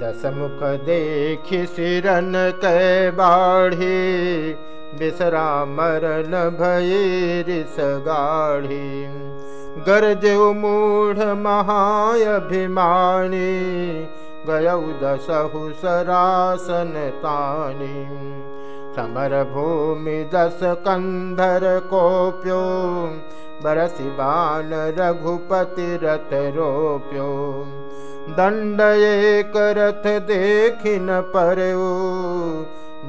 दसमुख देख सिरन कै बाढ़ी बिसरा मरन भैरिस गाढ़ी। गरज मूढ़ महायभिमानी गयौ दसहु सरासन तानी समर भूमि दस कंधर कोप्यो बरसी बान रघुपति रथ रोप्यो दंड एक रथ देखिन परयो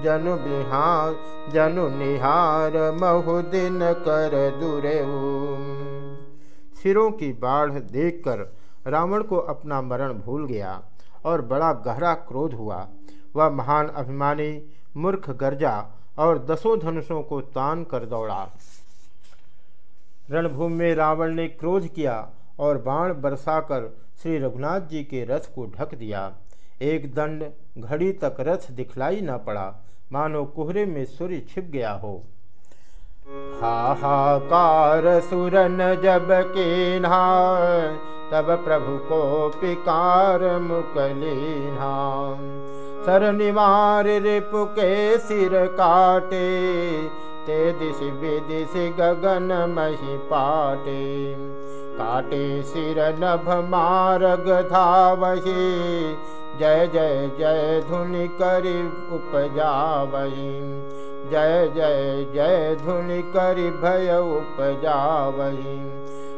जनु बिहार जनु निहार महु दिन कर दुरेऊ सिरों की बाढ़ देखकर रावण को अपना मरण भूल गया और बड़ा गहरा क्रोध हुआ। वह महान अभिमानी मूर्ख गर्जा और दसों धनुषों को तान कर दौड़ा। रणभूमि में रावण ने क्रोध किया और बाण बरसाकर श्री रघुनाथ जी के रथ को ढक दिया। एक दंड घड़ी तक रथ दिखलाई न पड़ा। मानो कोहरे में सूर्य छिप गया हो। हाहाकार सुरन जब के तब प्रभु को पिकार मुकलीना सर निवार रिपु के सिर काटे ते दिश विदिश गगन मही पाटे। काटे सिर नभ मार्ग धावही जय जय जय धुनि करि उपजावही। जय जय जय धुनि करि भय उपजावही।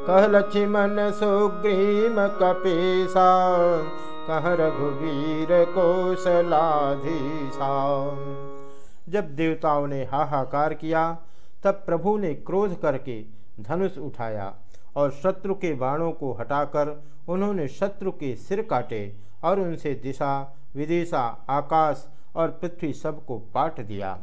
कह लक्ष्मण सुग्रीम कपीसा कह रघुवीर कौशलाधीसा जब देवताओं ने हाहाकार किया, तब प्रभु ने क्रोध करके धनुष उठाया और शत्रु के बाणों को हटाकर उन्होंने शत्रु के सिर काटे और उनसे दिशा, विदिशा, आकाश और पृथ्वी सबको पाट दिया।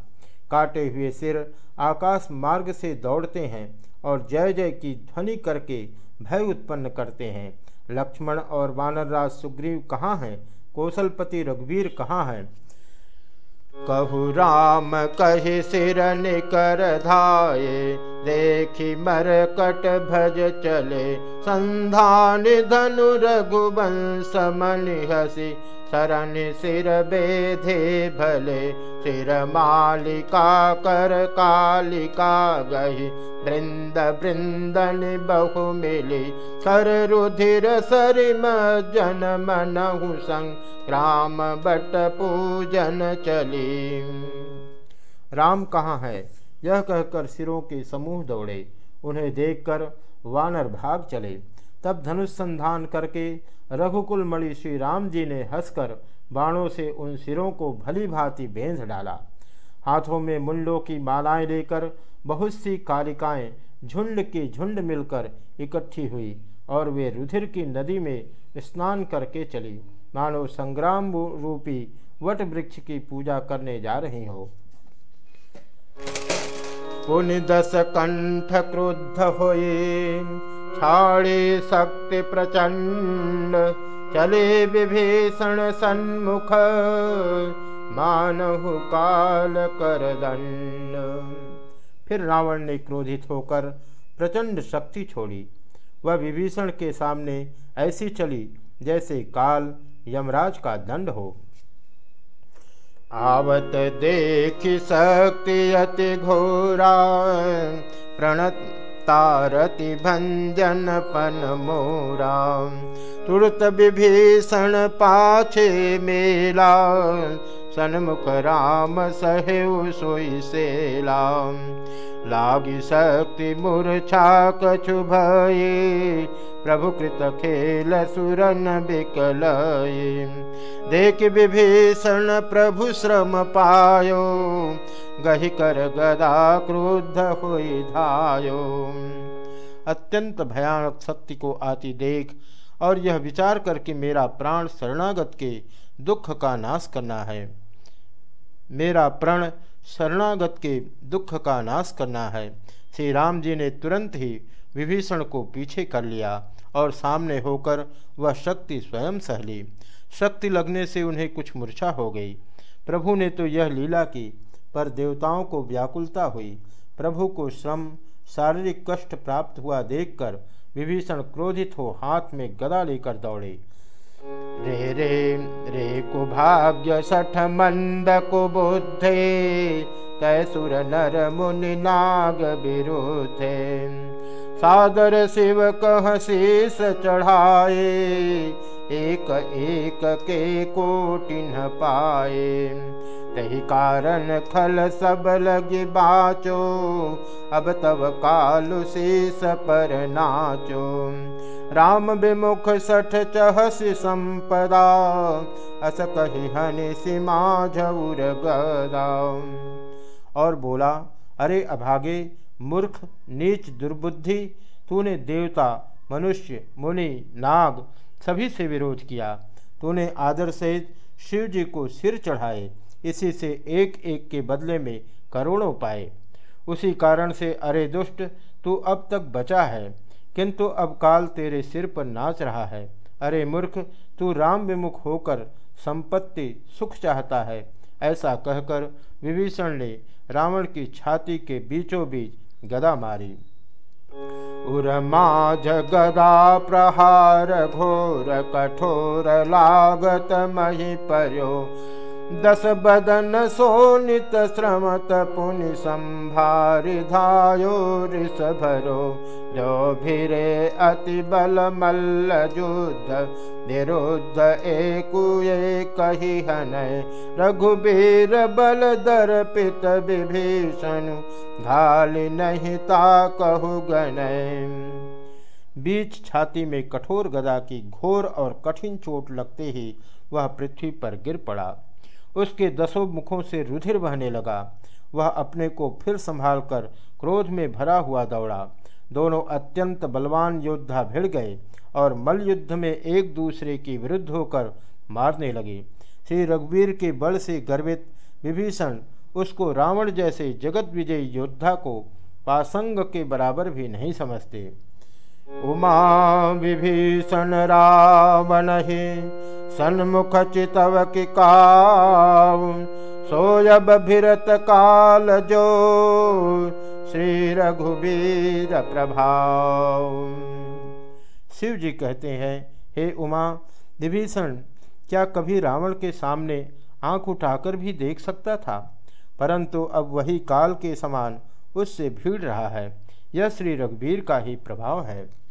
काटे हुए सिर आकाश मार्ग से दौड़ते हैं और जय जय की ध्वनि करके भय उत्पन्न करते हैं। लक्ष्मण और वानरराज सुग्रीव कहाँ हैं? कौशलपति रघुवीर कहाँ हैं? कहु राम, कही सिर निकर धाये, देखी मर कट भज चले। संधान धनु रघुवंश मनि हसी शरण सिर बेधे भले। सिर मालिका कर कालिका गही। वृंद वृंदन बहु मिली। कर रुधिर सरिम जन मनहु संग। राम बट पूजन चली। राम कहाँ है? यह कहकर सिरों के समूह दौड़े। उन्हें देखकर वानर भाग चले। तब धनुष संधान करके रघुकुल मणि श्री राम जी ने हंसकर बाणों से उन सिरों को भली भांति बेंध डाला। हाथों में मुंडों की मालाएँ लेकर बहुत सी कालिकाएँ झुंड की झुंड मिलकर इकट्ठी हुई और वे रुधिर की नदी में स्नान करके चली। मानो संग्राम रूपी वट वृक्ष की पूजा करने जा रही हो। दस कंठ क्रुद्ध होए छाड़े शक्ति प्रचंड चले विभीषण सन्मुख, मानहु काल कर दंड। फिर रावण ने क्रोधित होकर प्रचंड शक्ति छोड़ी। वह विभीषण के सामने ऐसी चली जैसे काल यमराज का दंड हो। आवत देख शक्ति अति घोरा, प्रणत तारति भंजन पन मोरा। तुरत विभीषण पाछे मेला, सन्मुख राम सहेव सोई सेला। लागी शक्ति मूर्छा कछु भये प्रभु कृत खेल सुरन बिकल देख विभीषण प्रभु श्रम पायो, गही कर गदा क्रोध हुई धायो। अत्यंत भयानक शक्ति को आती देख और यह विचार करके मेरा प्राण शरणागत के दुख का नाश करना है। मेरा प्रण शरणागत के दुख का नाश करना है। श्री राम जी ने तुरंत ही विभीषण को पीछे कर लिया और सामने होकर वह शक्ति स्वयं सहली शक्ति लगने से उन्हें कुछ मूर्छा हो गई। प्रभु ने तो यह लीला की, पर देवताओं को व्याकुलता हुई। प्रभु को श्रम, शारीरिक कष्ट प्राप्त हुआ देखकर विभीषण क्रोधित हो हाथ में गदा लेकर दौड़े। रे रे रे, कुभाग्य सठ मंद कुबुद्धे कैसुर नर मुनि नाग विरुद्धे सादर शिव कह शीस चढ़ाए, एक एक के कोटि न पाए। तही कारण खल सब लगी बाचो। अब तब कालु शीस पर नाचो। राम विमुख सठ चहस संपदा। अस कही हनि सीमा झौर गदा। और बोला, अरे अभागे, मूर्ख, नीच, दुर्बुद्धि, तूने देवता, मनुष्य, मुनि, नाग, सभी से विरोध किया। तूने आदर सहित शिव जी को सिर चढ़ाए। इसी से एक एक के बदले में करोड़ों पाए। उसी कारण से, अरे दुष्ट, तू अब तक बचा है, किंतु अब काल तेरे सिर पर नाच रहा है। अरे मूर्ख, तू राम विमुख होकर संपत्ति सुख चाहता है। ऐसा कहकर विभीषण ने रावण की छाती के बीचों बीच गदा मारी। उर्माझ गदा प्रहार घोर कठोर लागत मही पर्यो दस बदन सोनित श्रमत पुनि संभारि धायो ऋष भरो जो भिरे अति बल मल्ल युद्ध, निरुद्ध एकुए कही हनय। रघुबीर बल दर पित विभीषण, घाल नहीं ता कहु गणय। बीच छाती में कठोर गदा की घोर और कठिन चोट लगते ही वह पृथ्वी पर गिर पड़ा। उसके दसों मुखों से रुधिर बहने लगा। वह अपने को फिर संभाल कर क्रोध में भरा हुआ दौड़ा। दोनों अत्यंत बलवान योद्धा भिड़ गए और मल युद्ध में एक दूसरे के विरुद्ध होकर मारने लगे। श्री रघुवीर के बल से गर्वित, विभीषण उसको रावण जैसे जगत विजयी योद्धा को पासंग के बराबर भी नहीं समझते। उमा विभीषण रावण ही सन्मुख चितव कि सोयब भिरत काल जो, श्री रघुबीर प्रभाव। शिव जी कहते हैं, हे उमा, विभीषण, क्या कभी रावण के सामने आँख उठाकर भी देख सकता था? परंतु अब वही काल के समान उससे भीड़ रहा है। यह श्री रघुबीर का ही प्रभाव है।